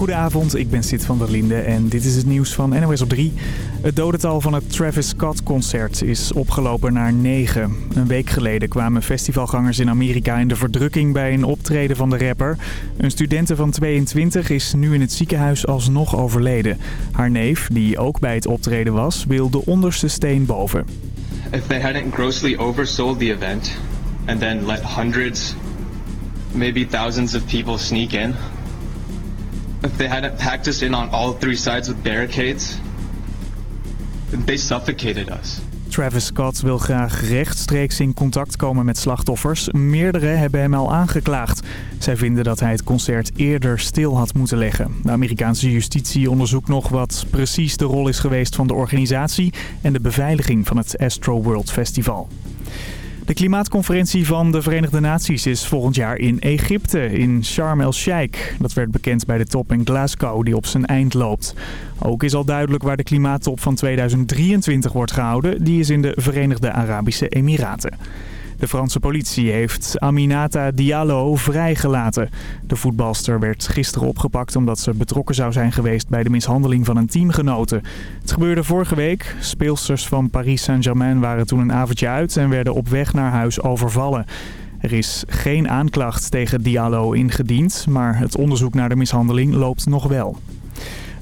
Goedenavond, ik ben Sid van der Linde en dit is het nieuws van NOS op 3. Het dodental van het Travis Scott-concert is opgelopen naar 9. Een week geleden kwamen festivalgangers in Amerika in de verdrukking bij een optreden van de rapper. Een studente van 22 is nu in het ziekenhuis alsnog overleden. Haar neef, die ook bij het optreden was, wil de onderste steen boven. They hadn't grossly oversold the event and then let hundreds, maybe thousands of people sneak in, they hadn't packed us in on all three sides with barricades, they suffocated us. Travis Scott wil graag rechtstreeks in contact komen met slachtoffers. Meerdere hebben hem al aangeklaagd. Zij vinden dat hij het concert eerder stil had moeten leggen. De Amerikaanse justitie onderzoekt nog wat precies de rol is geweest van de organisatie... en de beveiliging van het Astro World Festival. De klimaatconferentie van de Verenigde Naties is volgend jaar in Egypte, in Sharm el-Sheikh. Dat werd bekend bij de top in Glasgow die op zijn eind loopt. Ook is al duidelijk waar de klimaattop van 2023 wordt gehouden. Die is in de Verenigde Arabische Emiraten. De Franse politie heeft Aminata Diallo vrijgelaten. De voetbalster werd gisteren opgepakt omdat ze betrokken zou zijn geweest bij de mishandeling van een teamgenote. Het gebeurde vorige week. Speelsters van Paris Saint-Germain waren toen een avondje uit en werden op weg naar huis overvallen. Er is geen aanklacht tegen Diallo ingediend, maar het onderzoek naar de mishandeling loopt nog wel.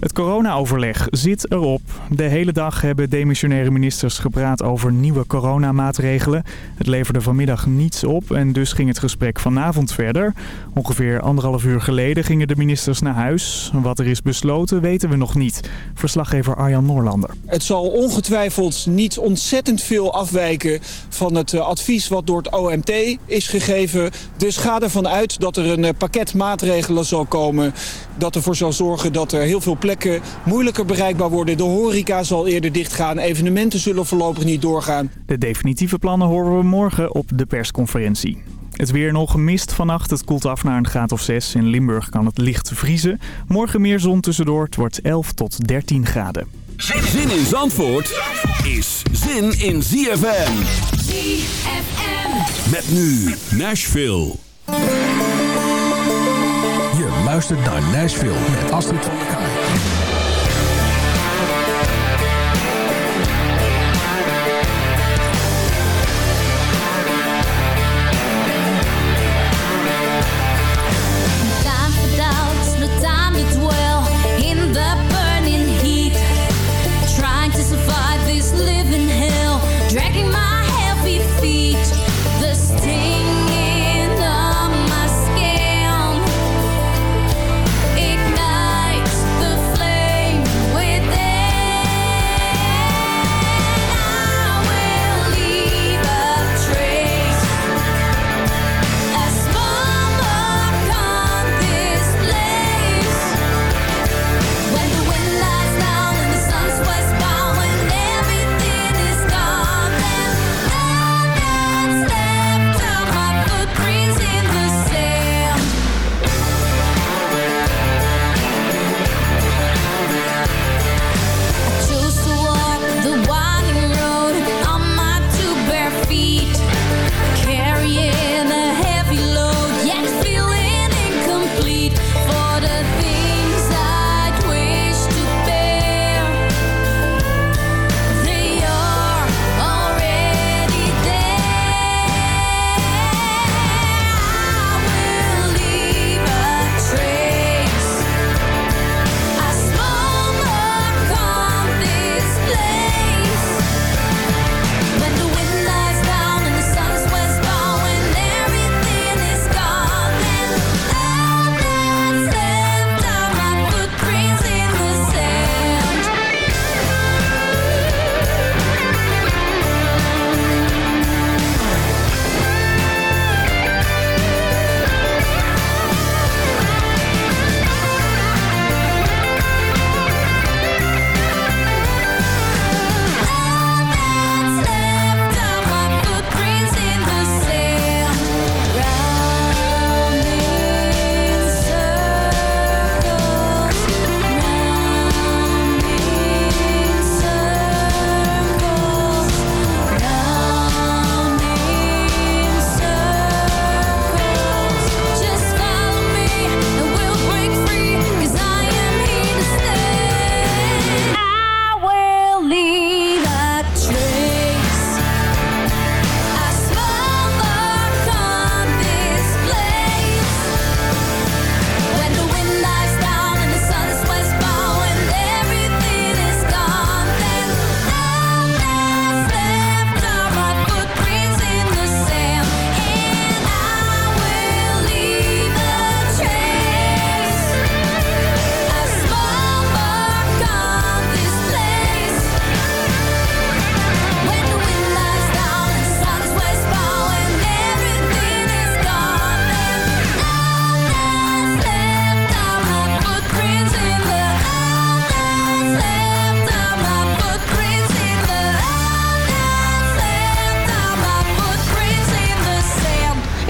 Het corona-overleg zit erop. De hele dag hebben demissionaire ministers gepraat over nieuwe coronamaatregelen. Het leverde vanmiddag niets op en dus ging het gesprek vanavond verder. Ongeveer anderhalf uur geleden gingen de ministers naar huis. Wat er is besloten weten we nog niet. Verslaggever Arjan Noorlander. Het zal ongetwijfeld niet ontzettend veel afwijken van het eh, advies wat door het OMT is gegeven. Dus ga ervan uit dat er een eh, pakket maatregelen zal komen dat ervoor zal zorgen dat er heel veel plekken moeilijker bereikbaar worden. De horeca zal eerder dichtgaan. Evenementen zullen voorlopig niet doorgaan. De definitieve plannen horen we morgen op de persconferentie. Het weer nog mist vannacht. Het koelt af naar een graad of 6. In Limburg kan het licht vriezen. Morgen meer zon tussendoor. Het wordt 11 tot 13 graden. Zin in Zandvoort is zin in ZFM. ZFM. Met nu Nashville. Je luistert naar Nashville met Astrid.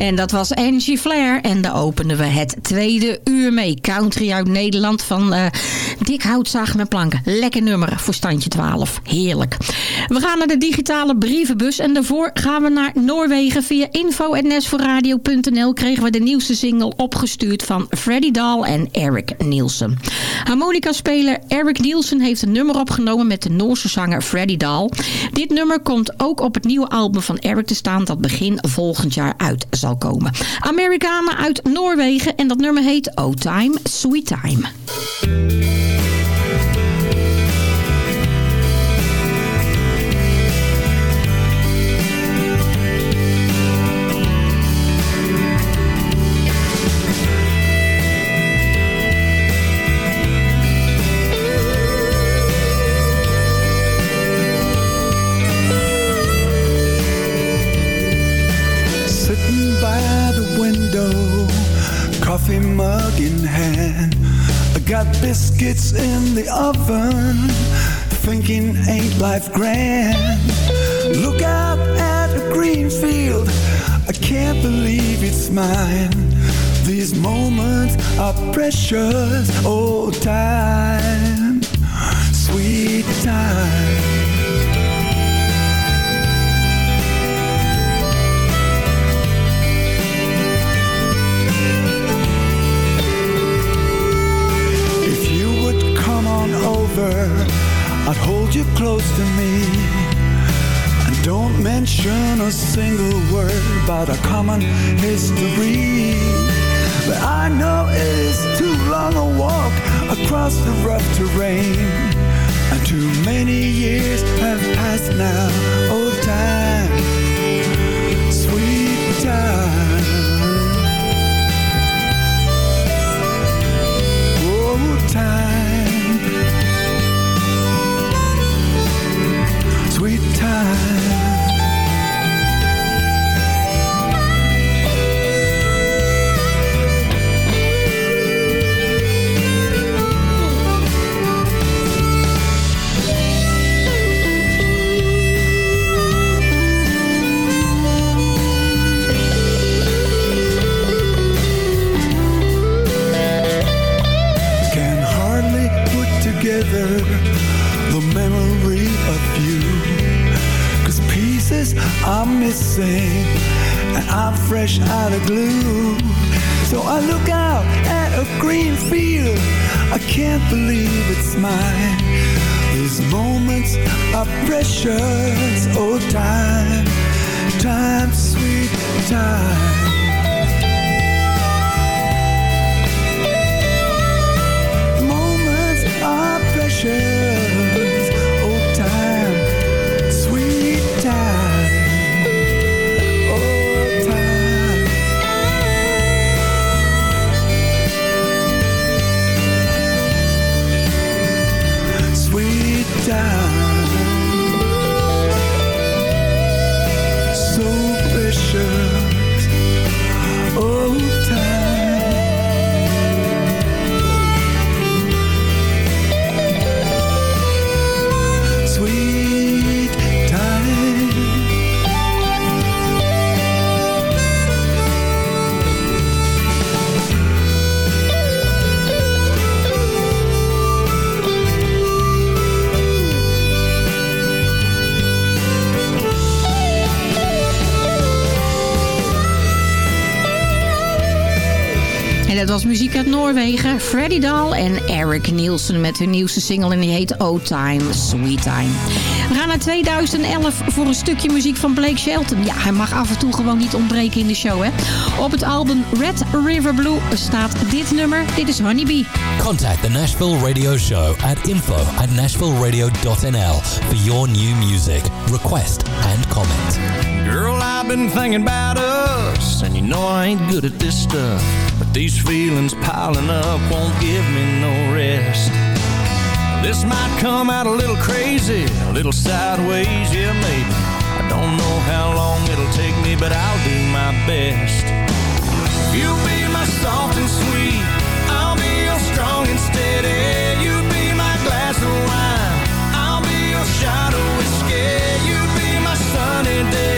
En dat was Angie Flair. En daar openden we het tweede uur mee. Country uit Nederland van uh, Dick Houtzaag met planken. Lekker nummer voor standje 12. Heerlijk. We gaan naar de digitale brievenbus. En daarvoor gaan we naar Noorwegen. Via info.nesforradio.nl kregen we de nieuwste single opgestuurd van Freddy Dahl en Eric Nielsen. Harmonica-speler Eric Nielsen heeft een nummer opgenomen met de Noorse zanger Freddy Dahl. Dit nummer komt ook op het nieuwe album van Eric te staan dat begin volgend jaar uit zal komen. Amerikanen uit Noorwegen en dat nummer heet Oh Time, Sweet Time. Got biscuits in the oven, thinking ain't life grand. Look out at a green field, I can't believe it's mine. These moments are precious, old time, sweet time. Hold you close to me. And don't mention a single word About our common history. But I know it is too long a walk Across the rough terrain. And too many years have passed now. Oh time, fresh out of glue. So I look out at a green field. I can't believe it's mine. These moments are precious. Oh time, time, sweet time. Moments are precious was muziek uit Noorwegen. Freddy Dahl en Eric Nielsen met hun nieuwste single. En die heet Oh Time, Sweet Time. We gaan naar 2011 voor een stukje muziek van Blake Shelton. Ja, hij mag af en toe gewoon niet ontbreken in de show, hè. Op het album Red River Blue staat dit nummer. Dit is Honeybee. Contact the Nashville Radio Show at info at nashvilleradio.nl for your new music, request and comment. Girl, I've been thinking about us, and you know I ain't good at this stuff. But these feelings piling up won't give me no rest. This might come out a little crazy, a little sideways, yeah, maybe. I don't know how long it'll take me, but I'll do my best. You'll be my soft and sweet, I'll be your strong and steady. You be my glass of wine, I'll be your shot of whiskey. You be my sunny day,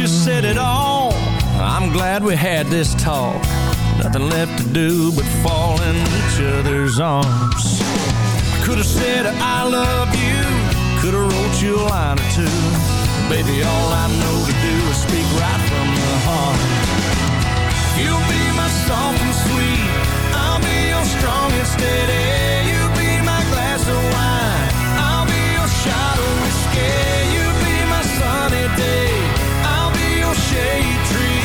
Just said it all. I'm glad we had this talk. Nothing left to do but fall in each other's arms. Could have said I love you. Could have wrote you a line or two. Baby, all I know to do is speak right from the heart. You'll be my soft and sweet. I'll be your strong and steady. Your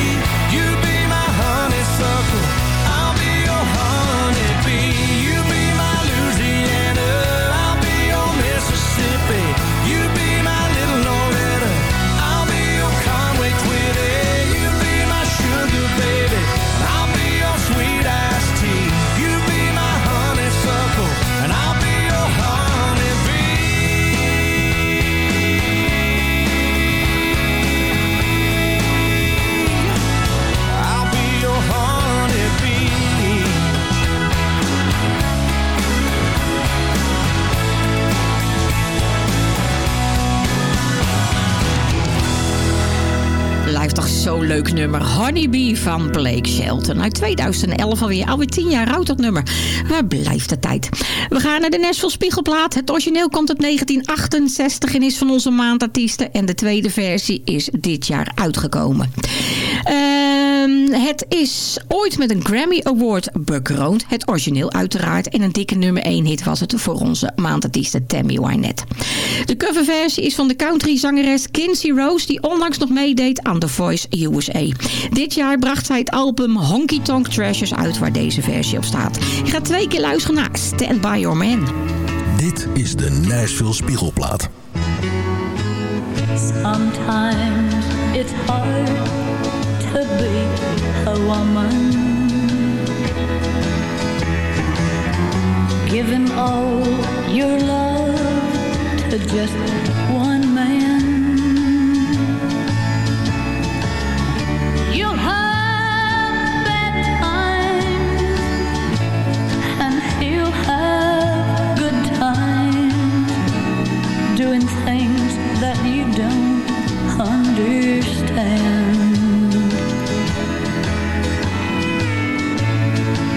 leuk nummer. Honeybee van Blake Shelton. Uit 2011 alweer. Alweer 10 jaar oud dat nummer. Waar blijft de tijd? We gaan naar de Nashville Spiegelplaat. Het origineel komt uit 1968 en is van onze maandartiesten. En de tweede versie is dit jaar uitgekomen. Ehm, het is ooit met een Grammy Award bekroond. Het origineel uiteraard. En een dikke nummer 1 hit was het voor onze maandartiesten Tammy Wynette. De coverversie is van de country zangeres Kinsey Rose... die onlangs nog meedeed aan The Voice USA. Dit jaar bracht zij het album Honky Tonk Treasures uit... waar deze versie op staat. Je gaat twee keer luisteren naar Stand By Your Man. Dit is de Nashville Spiegelplaat. Sometimes it's hard to be a woman. Giving all your love to just one man. You'll have bad times, and he'll have good times doing things that you don't understand.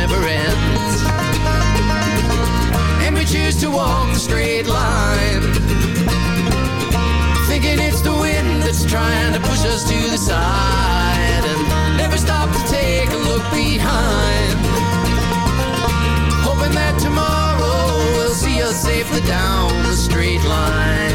never ends. And we choose to walk the straight line. Thinking it's the wind that's trying to push us to the side. And never stop to take a look behind. Hoping that tomorrow will see us safely down the straight line.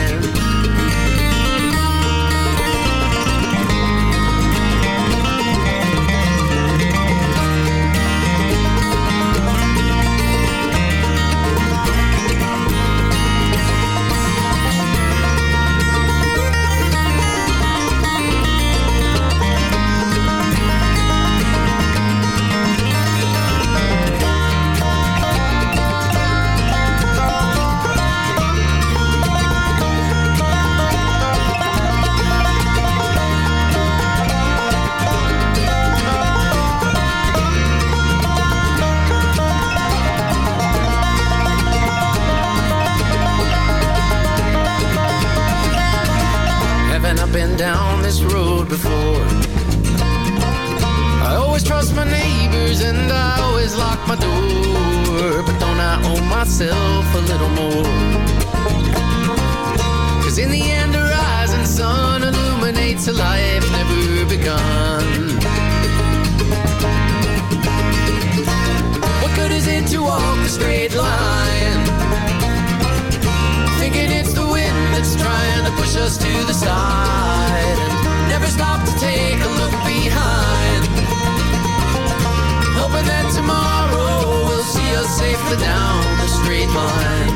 Trust my neighbors and I always lock my door. But don't I owe myself a little more? Cause in the end, the rising sun illuminates a life never begun. What good is it to walk a straight line? Thinking it's the wind that's trying to push us to the side never stop to take a look behind. Hoping that tomorrow will see us safely down the straight line.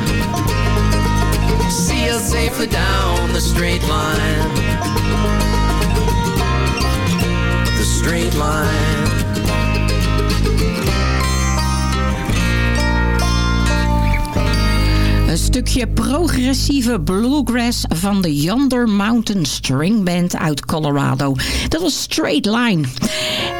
See us safely down the straight line. The straight line. Een stukje progressieve bluegrass van de Yonder Mountain String Band uit Colorado. Dat was Straight Line.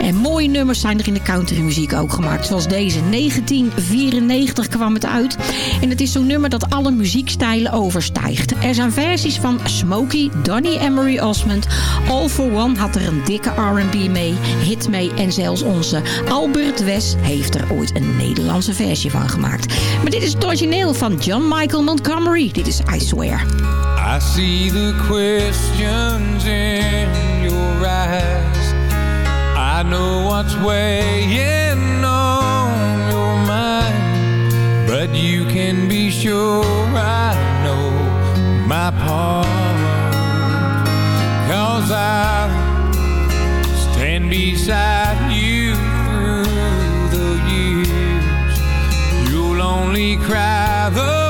En mooie nummers zijn er in de countrymuziek ook gemaakt. Zoals deze. 1994 kwam het uit. En het is zo'n nummer dat alle muziekstijlen overstijgt. Er zijn versies van Smokey, Donny Marie Osmond. All for One had er een dikke R&B mee, hit mee. En zelfs onze Albert West heeft er ooit een Nederlandse versie van gemaakt. Maar dit is het origineel van John Michael Montgomery. Dit is I Swear. I see the questions in your eyes. I know what's weighing on your mind. But you can be sure I know my part. Cause I stand beside you through the years. You'll only cry those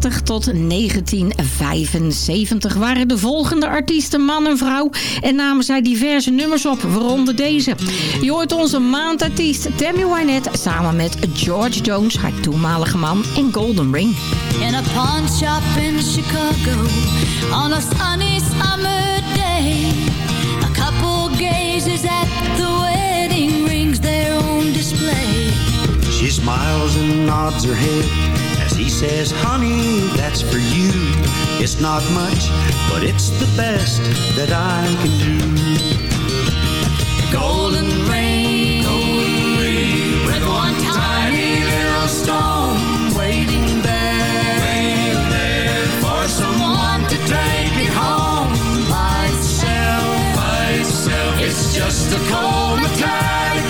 1969 tot 1975 waren de volgende artiesten man en vrouw en namen zij diverse nummers op, waaronder deze. Je hoort onze maandartiest Tammy Wynette samen met George Jones, haar toenmalige man, en Golden Ring. in a pawn shop in Chicago on a sunny summer day. A couple gazes at the wedding rings there on display. She smiles and nods her head says, Honey, that's for you. It's not much, but it's the best that I can do. Golden ring, golden ring, with one tiny little stone waiting there, waiting there for someone to take it home by itself, by itself. It's just a cold metallic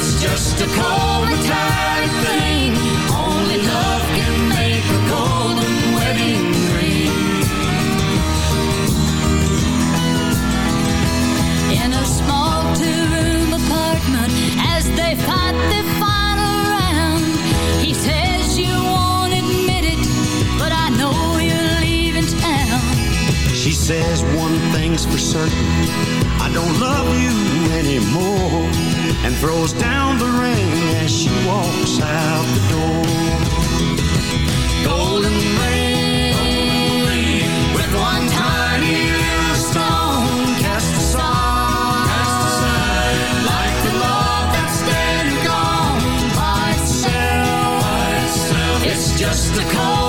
It's just a cold metallic thing. Only love can make a golden wedding ring. In a small two-room apartment, as they fight the final round, he says you won't admit it, but I know you're leaving town. She says one thing's for certain, I don't love you anymore, and throws down the ring as she walks out the door. Golden ring, with one tiny little stone cast aside, cast aside, like the love that's dead and gone by itself, by itself. It's just a cold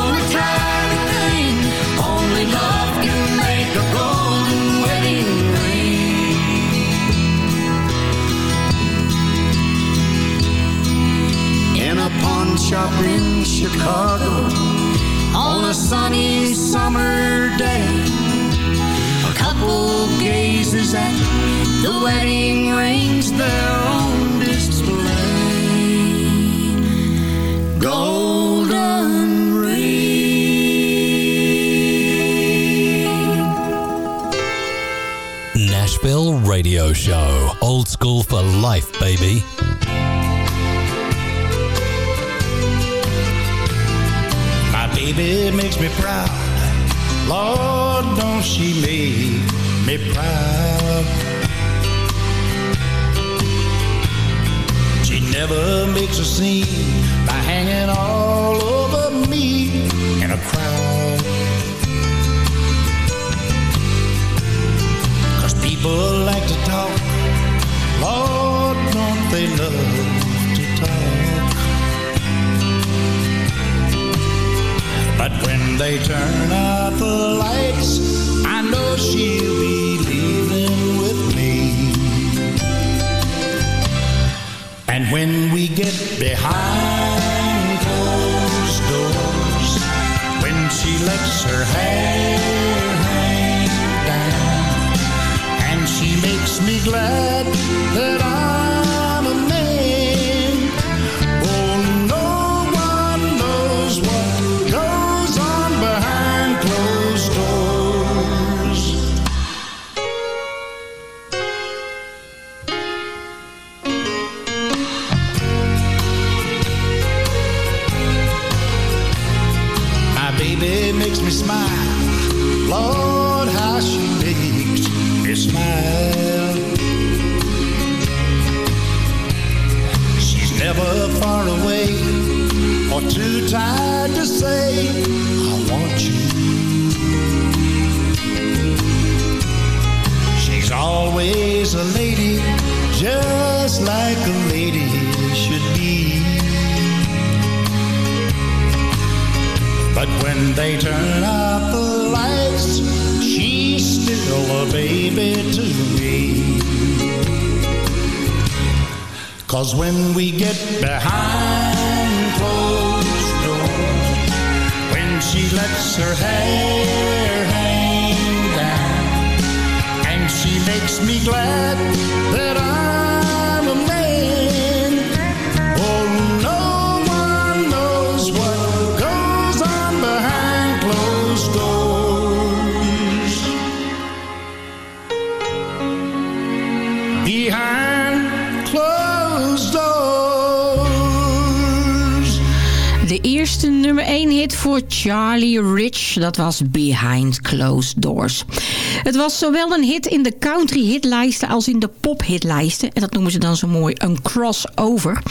shop in Chicago, on a sunny summer day. A couple gazes at the wedding rings on display. Golden Nashville Radio Show. Old school for life, baby. Baby makes me proud. Lord, don't she make me proud. She never makes a scene by hanging all over me in a crowd. Cause people like to talk. Lord, don't they love But when they turn out the lights, I know she'll be leaving with me. And when we get behind closed doors, when she lets her hair hang down, and she makes me glad they turn out the lights, she's still a baby to me. Cause when we get behind closed doors, when she lets her hair hang down, and she makes me glad that nummer 1 hit voor Charlie Rich, dat was Behind Closed Doors. Het was zowel een hit in de country hitlijsten als in de pop hitlijsten. En dat noemen ze dan zo mooi een crossover.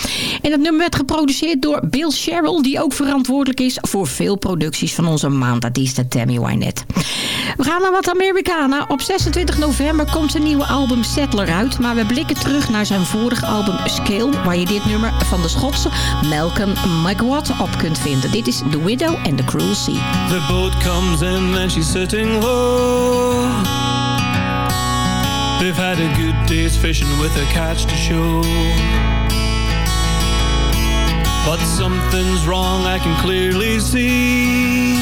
En het nummer werd geproduceerd door Bill Sherrill, die ook verantwoordelijk is voor veel producties van onze maandartieste Tammy Wynette. We gaan naar wat Americana. Op 26 november komt zijn nieuwe album Settler uit. Maar we blikken terug naar zijn vorige album Scale, waar je dit nummer van de Schotse Malcolm McWatt op kunt vinden. Dit is The Widow and the Cruel Sea. The boat comes in and she's sitting low. They've had a good day's fishing with a catch to show. But something's wrong, I can clearly see.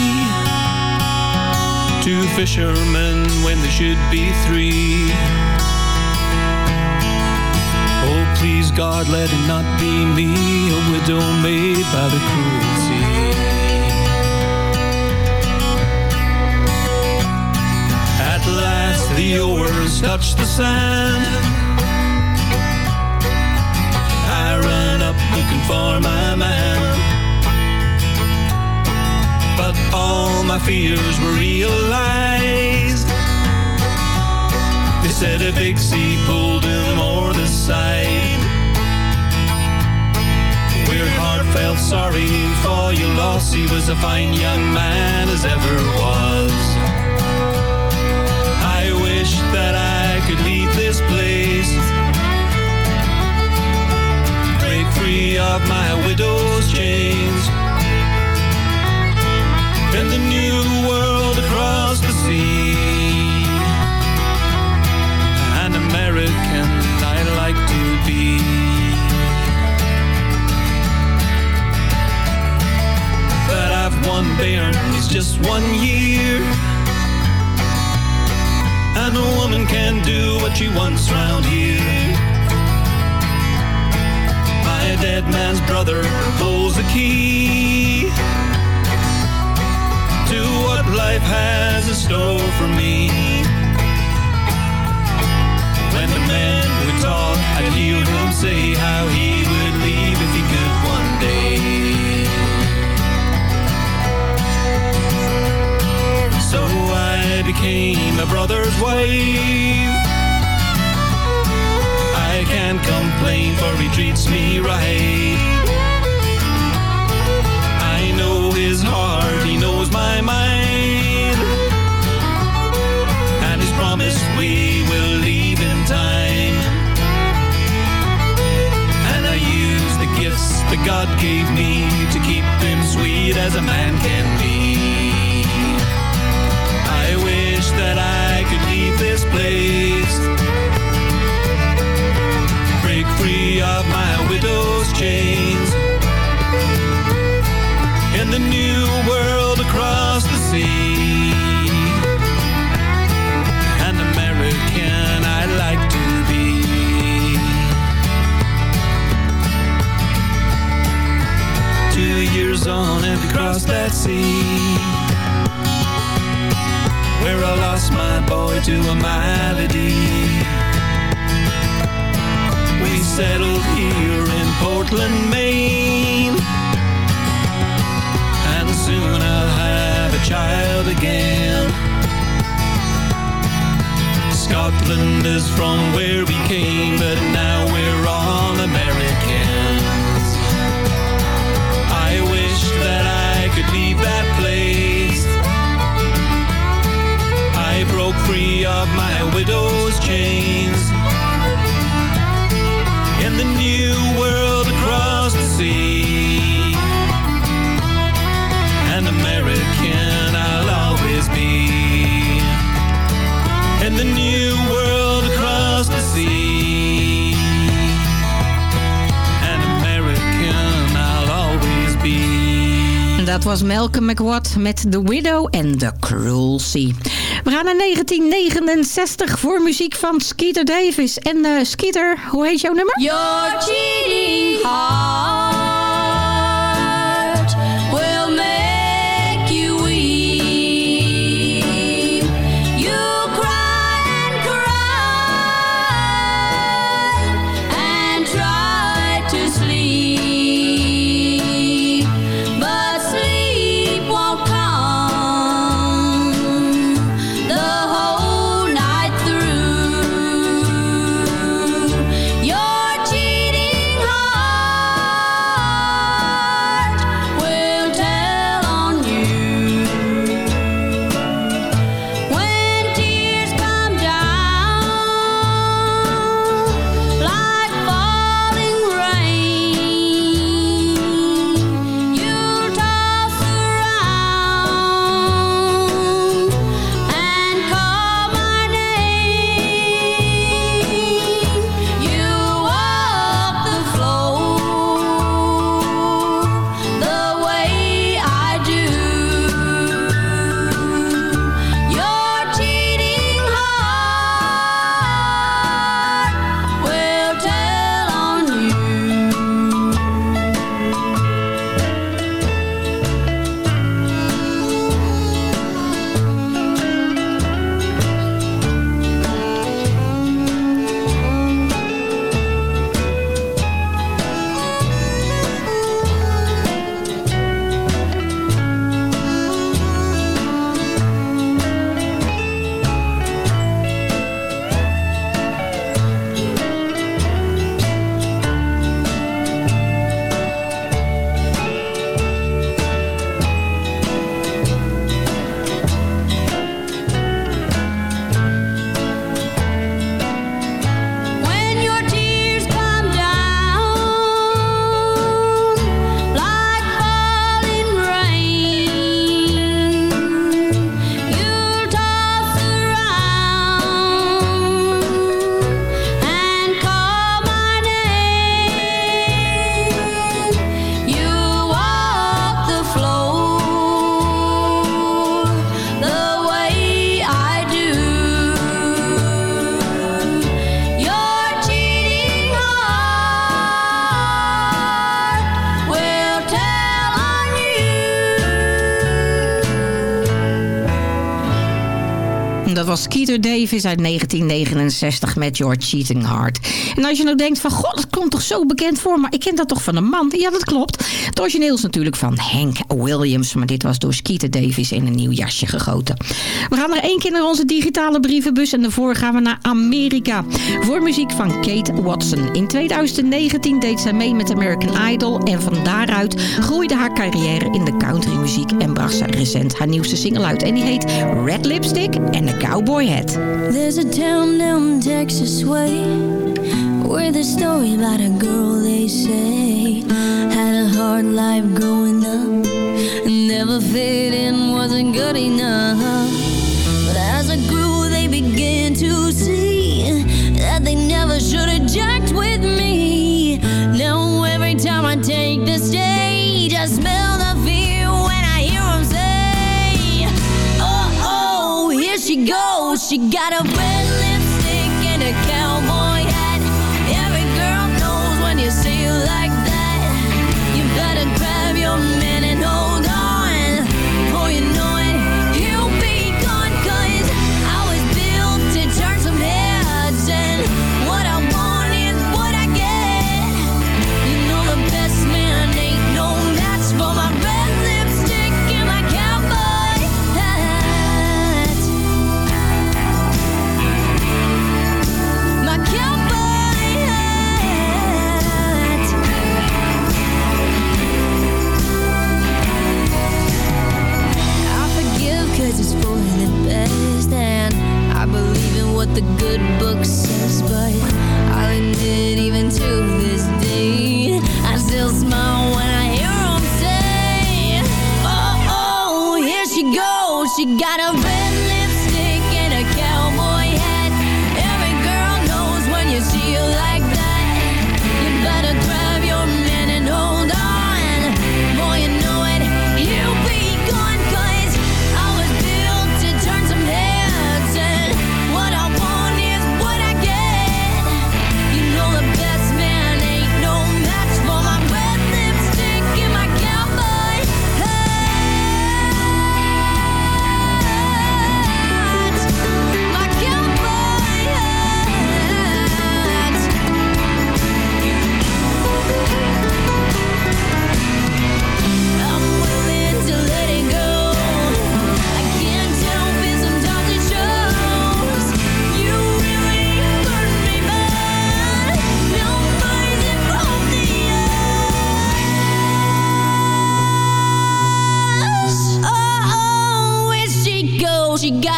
Two fishermen when there should be three. Oh, please, God, let it not be me, a widow made by the cruel sea. The oars touch the sand. I run up looking for my man. But all my fears were realized. They said a big sea pulled him o'er the side. Weird heart felt sorry for your loss. He was a fine young man as ever was could leave this place. Break free of my widow's chains. In the new world across the sea. An American I'd like to be. But I've one bairn, he's just one year and a woman can do what she wants round here. My dead man's brother holds the key to what life has in store for me. When the men would talk, I'd hear him say how he would leave if became a brother's wife. I can't complain for he treats me right. I know his heart, he knows my mind. Malcolm McWatt met The Widow and The Cruel Sea. We gaan naar 1969 voor muziek van Skeeter Davis. En uh, Skeeter, hoe heet jouw nummer? Your Davis uit 1969 met Your Cheating Heart. En als je nou denkt van, god, dat komt toch zo bekend voor, maar ik ken dat toch van een man? Ja, dat klopt. Het natuurlijk van Hank Williams, maar dit was door Skeeter Davis in een nieuw jasje gegoten. We gaan er één keer naar onze digitale brievenbus en daarvoor gaan we naar Amerika. Voor muziek van Kate Watson. In 2019 deed zij mee met American Idol en van daaruit groeide haar carrière in de countrymuziek en bracht ze recent haar nieuwste single uit. En die heet Red Lipstick and a Cowboy Hat. There's a town down Texas way Where the story about a girl they say Had a hard life growing up and Never fit in, wasn't good enough. But as it grew they began to see She got a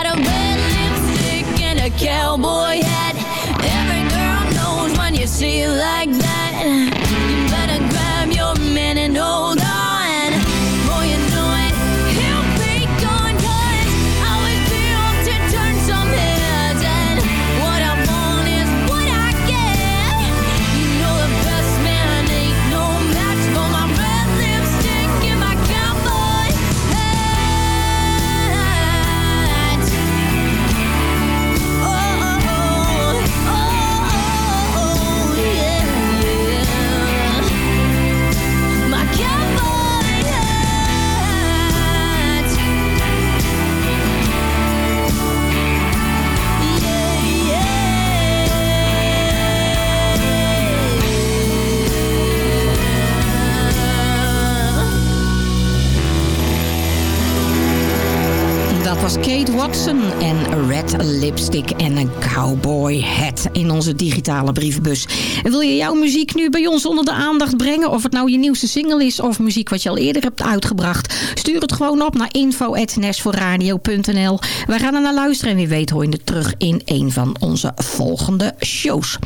Got a red lipstick and a cowboy hat. Every girl knows when you see it like that. Dat was Kate Watson en Red Lipstick en een cowboy hat in onze digitale brievenbus. En wil je jouw muziek nu bij ons onder de aandacht brengen? Of het nou je nieuwste single is of muziek wat je al eerder hebt uitgebracht? Stuur het gewoon op naar info.nashforradio.nl Wij gaan er naar luisteren en wie weet hoor je het terug in een van onze volgende shows.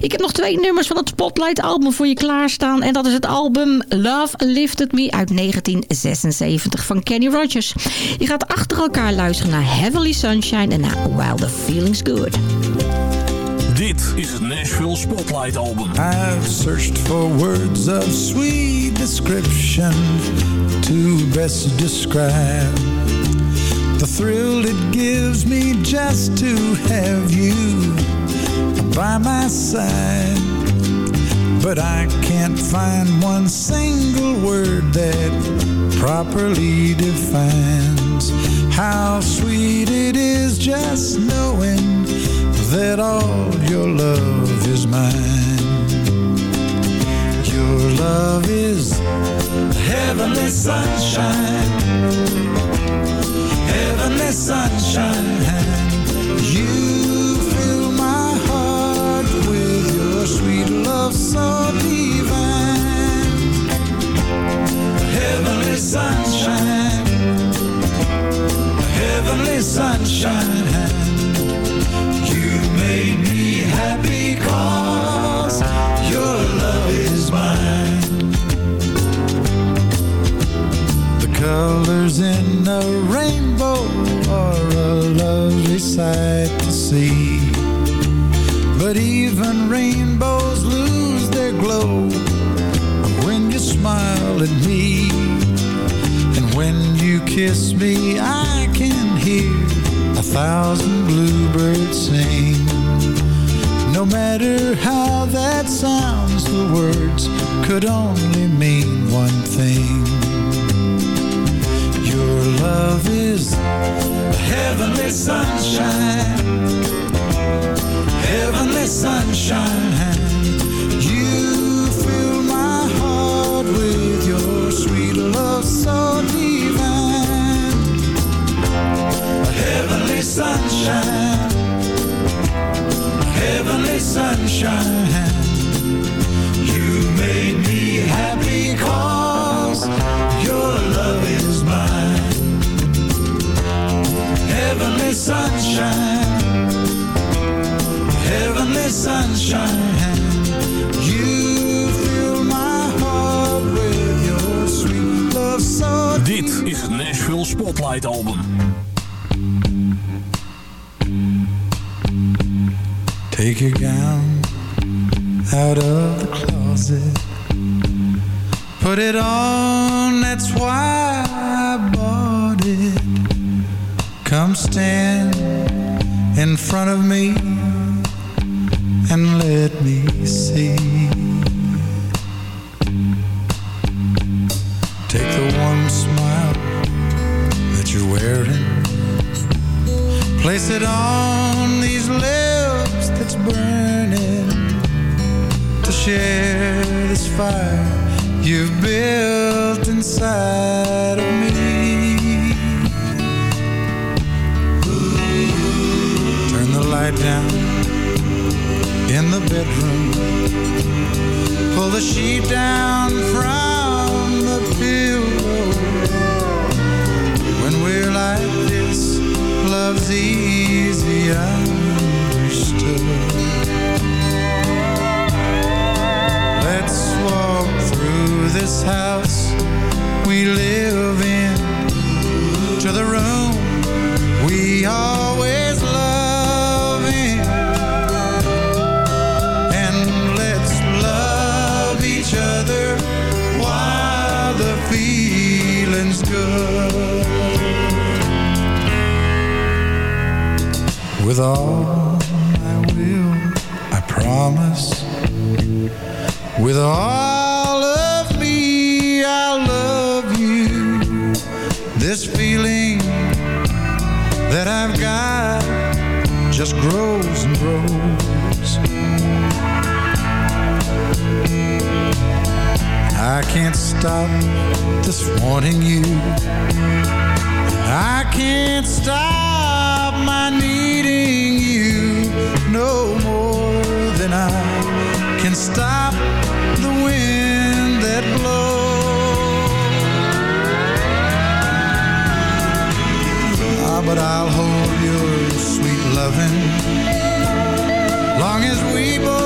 Ik heb nog twee nummers van het Spotlight album voor je klaarstaan. En dat is het album Love Lifted Me uit 1976 van Kenny Rogers. Je gaat achter elkaar luisteren naar Heavenly Sunshine en naar While the Feeling's Good. Dit is het Nashville Spotlight Album. I've searched for words of sweet description to best describe the thrill it gives me just to have you by my side. But I can't find one single word that properly defines how sweet it is just knowing that all your love is mine. Your love is heavenly sunshine, heavenly sunshine. You fill my heart with your sweet love so divine. Heavenly sunshine, heavenly sunshine. You made me happy cause your love is mine. The colors in a rainbow are a lovely sight to see. But even rainbows lose their glow when you smile at me. And when you kiss me, I thousand bluebirds sing. No matter how that sounds, the words could only mean one thing. Your love is heavenly sunshine, heavenly sunshine. You fill my heart with your sweet love so sunshine, heavenly sunshine. You made me happy cause your love is mine. Heavenly sunshine, heavenly sunshine. You fill my heart with your sweet love so Dit is Nashville Spotlight Album. Take your gown out of the closet. Put it on, that's why I bought it. Come stand in front of me and let me see. Take the warm smile that you're wearing. Place it on share this fire you've built inside of me. Turn the light down in the bedroom. Pull the sheet down from the pillow. When we're like this, love's easy, this house we live in. To the room we always love in and let's love each other while the feeling's good. With all my will I promise. With all just grows and grows. I can't stop this wanting you. I can't stop my needing you no more than I can stop the wind that blows. Ah, but I'll hold loving. Long as we both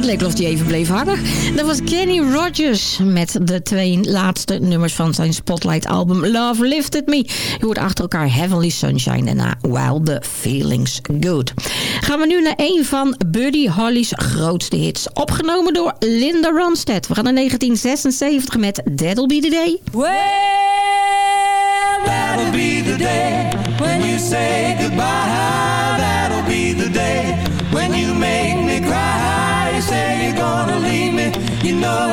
Het leek alsof die even bleef hangen. Dat was Kenny Rogers met de twee laatste nummers van zijn Spotlight-album Love Lifted Me. Je hoort achter elkaar Heavenly Sunshine en na While the Feeling's Good. Gaan we nu naar een van Buddy Holly's grootste hits. Opgenomen door Linda Ronstadt. We gaan naar 1976 met That'll Be The Day. Well, that'll be the day when you say goodbye. You know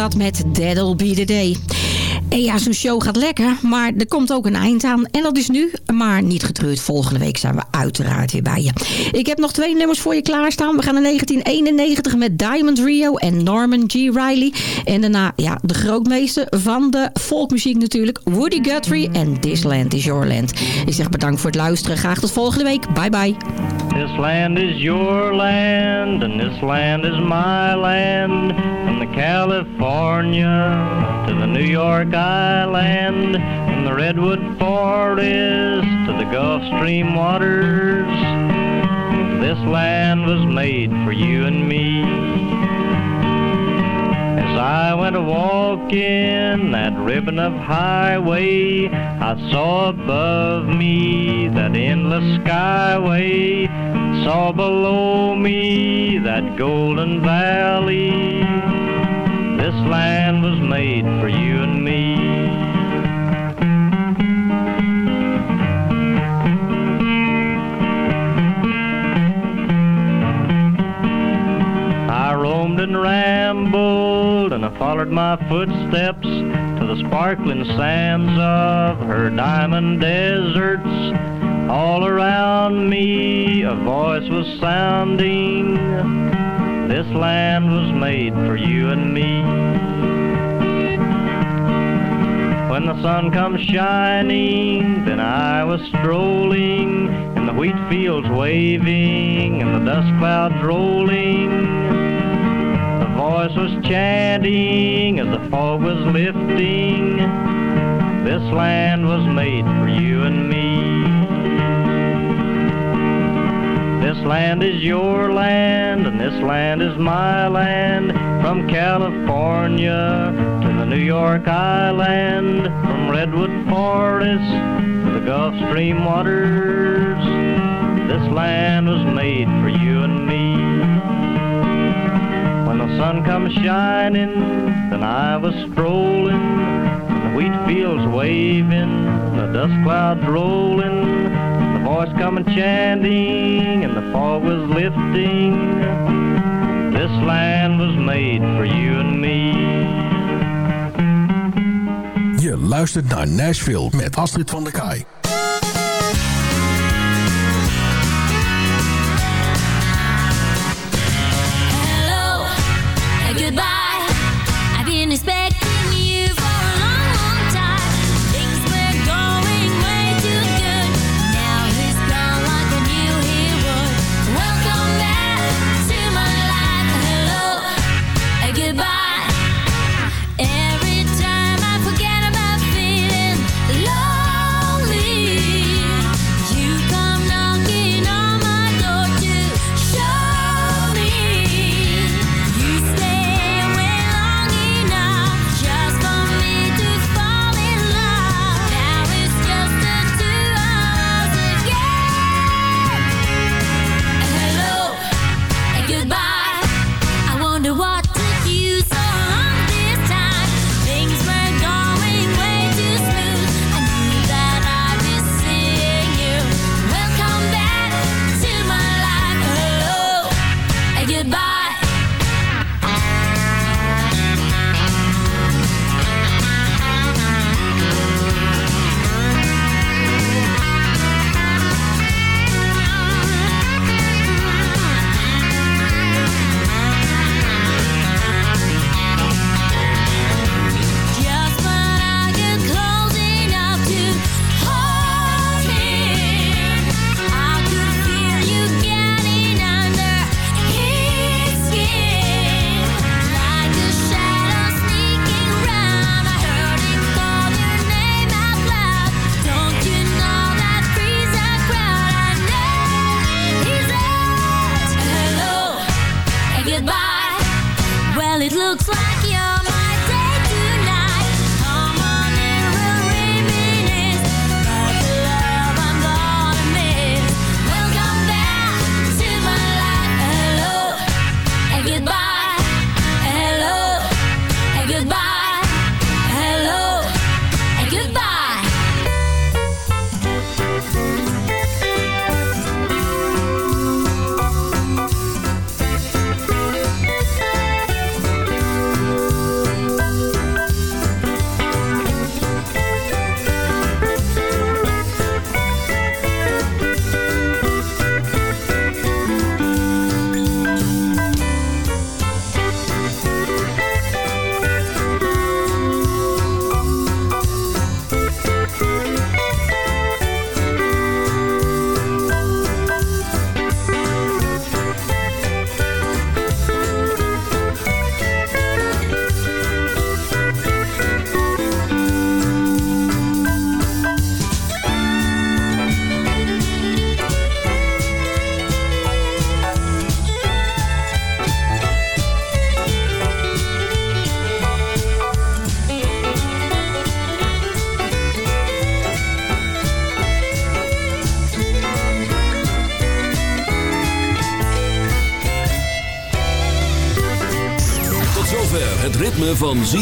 dat met That'll Be The Day. En ja, zo'n show gaat lekker, maar er komt ook een eind aan. En dat is nu, maar niet getreurd. Volgende week zijn we uiteraard weer bij je. Ik heb nog twee nummers voor je klaarstaan. We gaan in 1991 met Diamond Rio en Norman G. Riley. En daarna, ja, de grootmeester van de folkmuziek natuurlijk. Woody Guthrie en This Land Is Your Land. Ik zeg bedankt voor het luisteren. Graag tot volgende week. Bye bye. This land is your land, and this land is my land. California to the New York Island, from the Redwood Forest to the Gulf Stream waters. This land was made for you and me. As I went a walking that ribbon of highway, I saw above me that endless skyway, saw below me that golden valley. This land was made for you and me. I roamed and rambled, and I followed my footsteps to the sparkling sands of her diamond deserts. All around me a voice was sounding. This land was made for you and me. When the sun comes shining, then I was strolling, and the wheat fields waving, and the dust clouds rolling. The voice was chanting as the fog was lifting. This land was made for you and me. This land is your land, and this land is my land. From California to the New York Island, from Redwood Forest to the Gulf Stream waters. This land was made for you and me. When the sun comes shining, then I was strolling, and the wheat fields waving, the dust clouds rolling, voice coming chanting, and the fog was lifting. This land was made for you and me. Je luistert naar Nashville met Astrid van der Kaai.